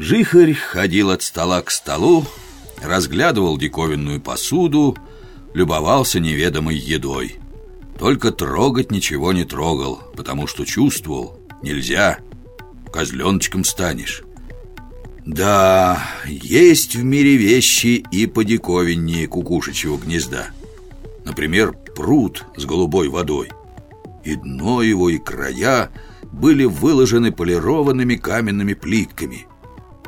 Жихарь ходил от стола к столу, разглядывал диковинную посуду, любовался неведомой едой. Только трогать ничего не трогал, потому что чувствовал, нельзя, козленочком станешь. Да, есть в мире вещи и подиковиннее кукушечьего гнезда. Например, пруд с голубой водой. И дно его, и края были выложены полированными каменными плитками.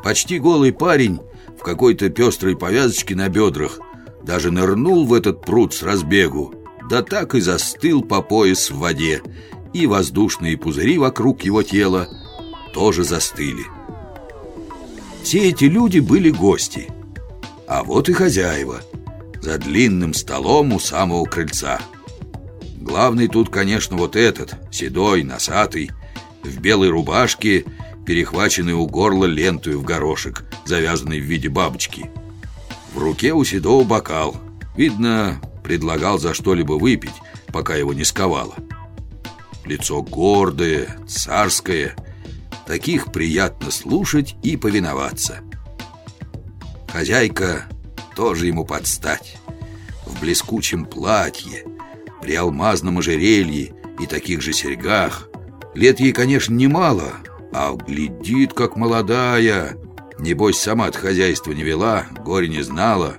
Почти голый парень в какой-то пестрой повязочке на бедрах даже нырнул в этот пруд с разбегу, да так и застыл по пояс в воде, и воздушные пузыри вокруг его тела тоже застыли. Все эти люди были гости, а вот и хозяева за длинным столом у самого крыльца. Главный тут, конечно, вот этот, седой, носатый, в белой рубашке, перехваченный у горла лентою в горошек, завязанный в виде бабочки. В руке у седого бокал. Видно, предлагал за что-либо выпить, пока его не сковало. Лицо гордое, царское. Таких приятно слушать и повиноваться. Хозяйка тоже ему подстать. В блескучем платье, при алмазном ожерелье и таких же серьгах. Лет ей, конечно, немало, а глядит, как молодая. Небось, сама от хозяйства не вела, горе не знала.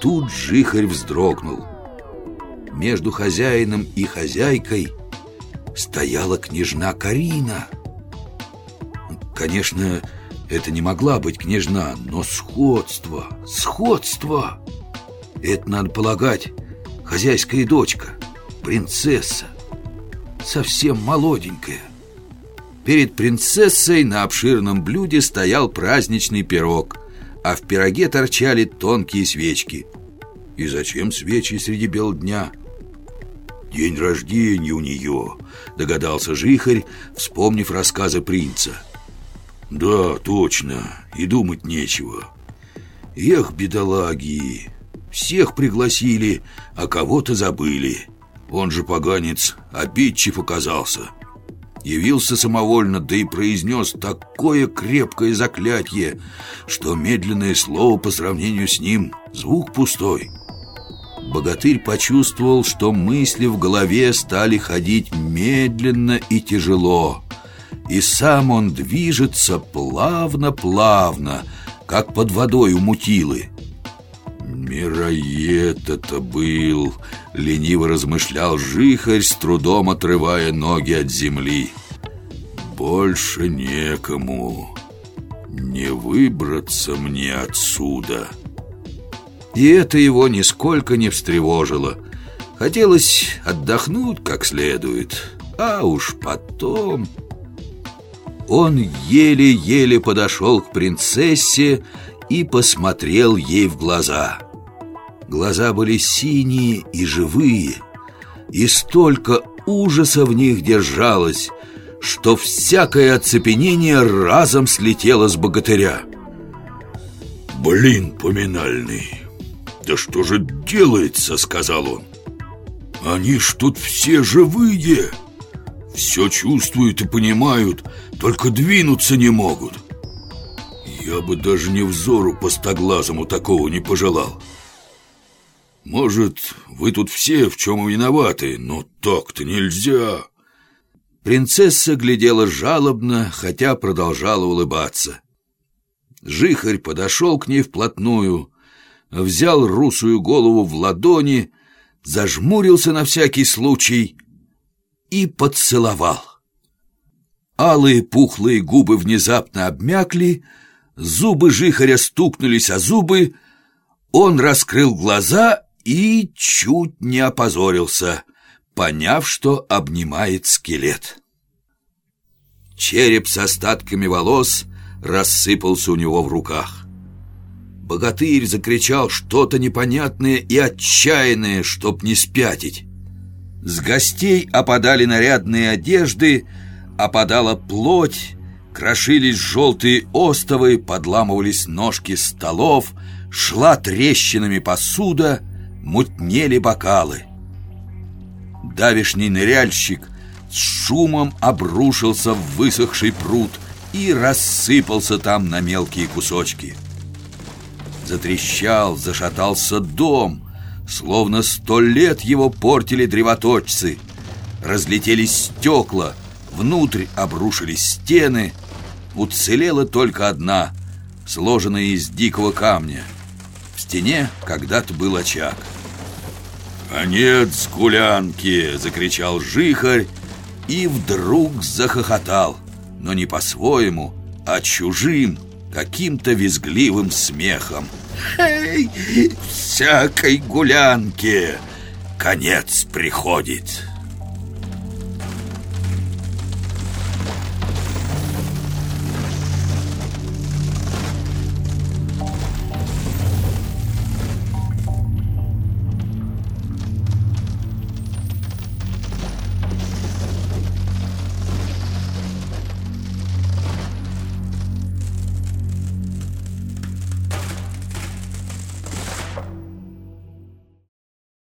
Тут жихарь вздрогнул. Между хозяином и хозяйкой стояла княжна Карина. Конечно, это не могла быть княжна, но сходство, сходство. Это, надо полагать, хозяйская дочка, принцесса, совсем молоденькая. Перед принцессой на обширном блюде стоял праздничный пирог, а в пироге торчали тонкие свечки. И зачем свечи среди бел дня? День рождения у нее, догадался Жихарь, вспомнив рассказы принца. Да, точно, и думать нечего. Эх, бедолаги, всех пригласили, а кого-то забыли. Он же поганец обидчив оказался явился самовольно, да и произнес такое крепкое заклятие, что медленное слово по сравнению с ним — звук пустой. Богатырь почувствовал, что мысли в голове стали ходить медленно и тяжело, и сам он движется плавно-плавно, как под водой у мутилы. «Мироед это был!» — лениво размышлял жихарь, с трудом отрывая ноги от земли. «Больше некому. Не выбраться мне отсюда». И это его нисколько не встревожило. Хотелось отдохнуть как следует, а уж потом... Он еле-еле подошел к принцессе и посмотрел ей в глаза. Глаза были синие и живые, и столько ужаса в них держалось, что всякое оцепенение разом слетело с богатыря. «Блин, поминальный, да что же делается?» — сказал он. «Они ж тут все живые, все чувствуют и понимают, только двинуться не могут. Я бы даже не взору постоглазому такого не пожелал». Может, вы тут все в чем виноваты, но так-то нельзя. Принцесса глядела жалобно, хотя продолжала улыбаться. Жихарь подошел к ней вплотную, взял русую голову в ладони, зажмурился на всякий случай и поцеловал. Алые пухлые губы внезапно обмякли, зубы жихаря стукнулись о зубы, он раскрыл глаза и чуть не опозорился, поняв, что обнимает скелет. Череп с остатками волос рассыпался у него в руках. Богатырь закричал что-то непонятное и отчаянное, чтоб не спятить. С гостей опадали нарядные одежды, опадала плоть, крошились желтые остовы, подламывались ножки столов, шла трещинами посуда — мутнели бокалы. Давишний ныряльщик с шумом обрушился в высохший пруд и рассыпался там на мелкие кусочки. Затрещал, зашатался дом, словно сто лет его портили древоточцы. Разлетелись стекла, внутрь обрушились стены. Уцелела только одна, сложенная из дикого камня. В стене когда-то был очаг. «Конец гулянки!» — закричал жихарь и вдруг захохотал, но не по-своему, а чужим, каким-то визгливым смехом. «Эй, всякой гулянке конец приходит!»